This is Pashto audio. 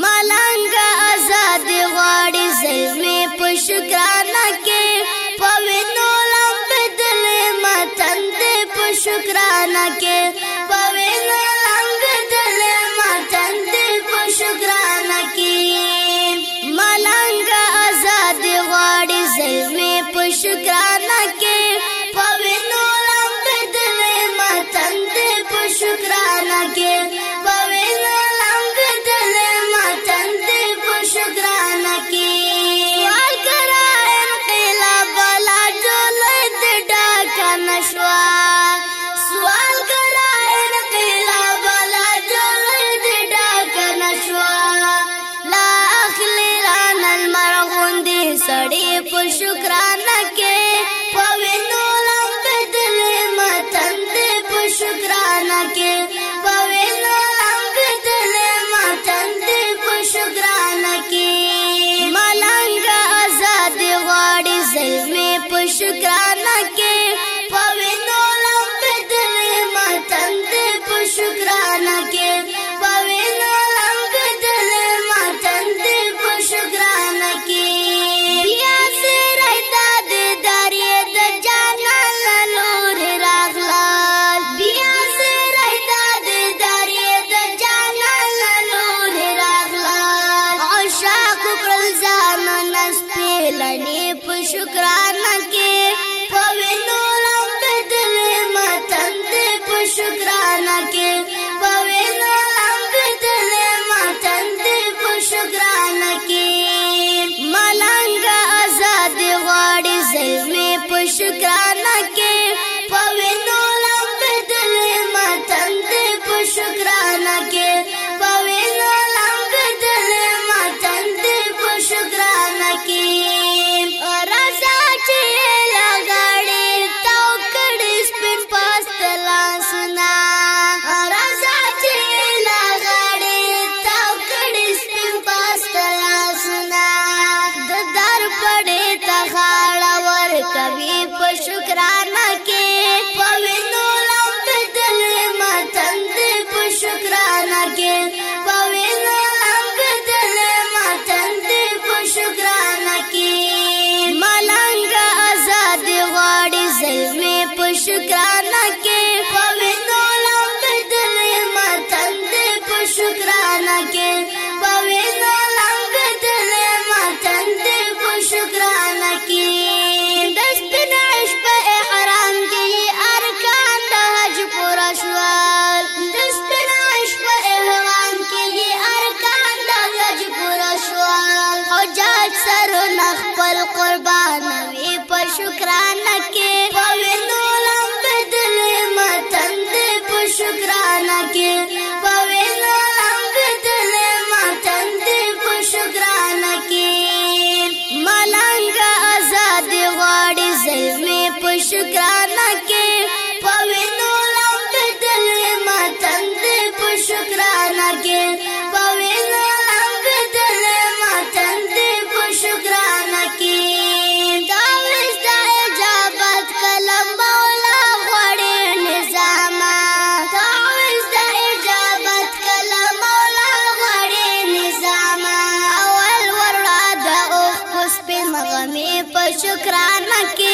ملنګ آزاد غواړي زلمي په شکرانه کې په وینو لمبدل متند په شکرانه کې you got. په شکرانه کې